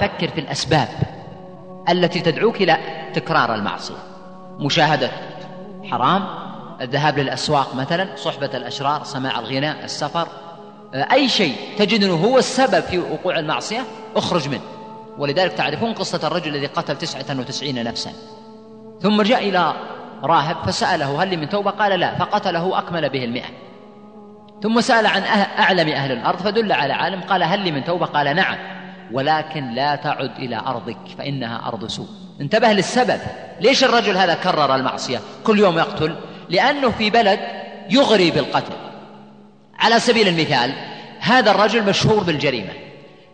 فكر في الأسباب التي تدعوك إلى تكرار المعصية. مشاهدة حرام الذهاب للأسواق مثلا صحبة الأشرار سماع الغناء السفر أي شيء تجد أنه هو السبب في وقوع المعصية اخرج منه. ولذلك تعرفون قصة الرجل الذي قتل تسعة وتسعين نفسا. ثم جاء إلى راهب فسأله هل لي من توبة؟ قال لا فقتله أكمل به المئة. ثم سأل عن أه-، أعلم أهل الأرض فدل على عالم قال هل لي من توبة؟ قال نعم. ولكن لا تعد إلى أرضك فإنها أرض سوء. انتبه للسبب. ليش الرجل هذا كرر المعصية؟ كل يوم يقتل لأنه في بلد يغري بالقتل. على سبيل المثال هذا الرجل مشهور بالجريمة.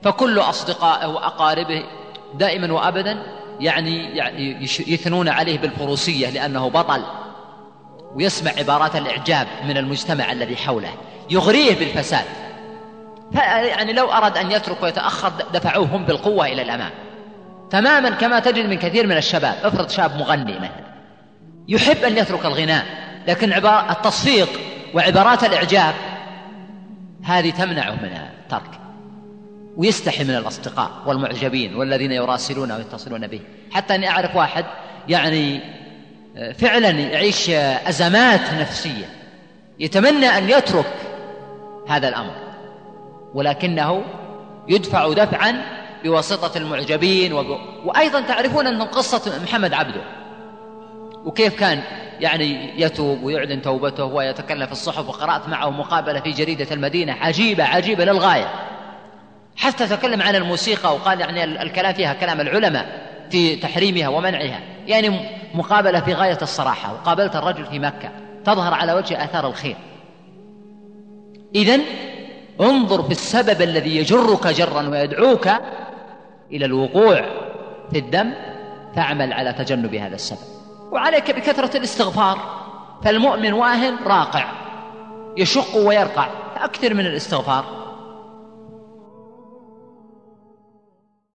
فكل أصدقائه وأقاربه دائما وأبدا يعني يعني يثنون عليه بالفروسية لأنه بطل. ويسمع عبارات الإعجاب من المجتمع الذي حوله. يغريه بالفساد. يعني لو أراد أن يترك ويتأخر دفعوه هم بالقوة إلى الأمام. تماما كما تجد من كثير من الشباب افرض شاب مغني مثلا. يحب أن يترك الغناء لكن التصفيق وعبارات الإعجاب هذه تمنعه من الترك. ويستحي من الأصدقاء والمعجبين والذين يراسلونه ويتصلون به. حتى أني أعرف واحد يعني فعلا يعيش أزمات نفسية. يتمنى أن يترك هذا الأمر. ولكنه يدفع دفعا بواسطة المعجبين وب... وأيضا تعرفون أن قصة محمد عبده وكيف كان يعني يتوب ويعلن توبته ويتكلم في الصحف وقرأت معه مقابلة في جريدة المدينة عجيبة عجيبة للغاية. حتى تكلم عن الموسيقى وقال يعني الكلام فيها كلام العلماء في تحريمها ومنعها. يعني مقابلة في غاية الصراحة وقابلت الرجل في مكة تظهر على وجه آثار الخير. إذا انظر في السبب الذي يجرك جرا ويدعوك إلى الوقوع في الذنب فاعمل على تجنب هذا السبب. وعليك بكثرة الاستغفار فالمؤمن واهن راقع يشق ويرقع فأكثر من الاستغفار.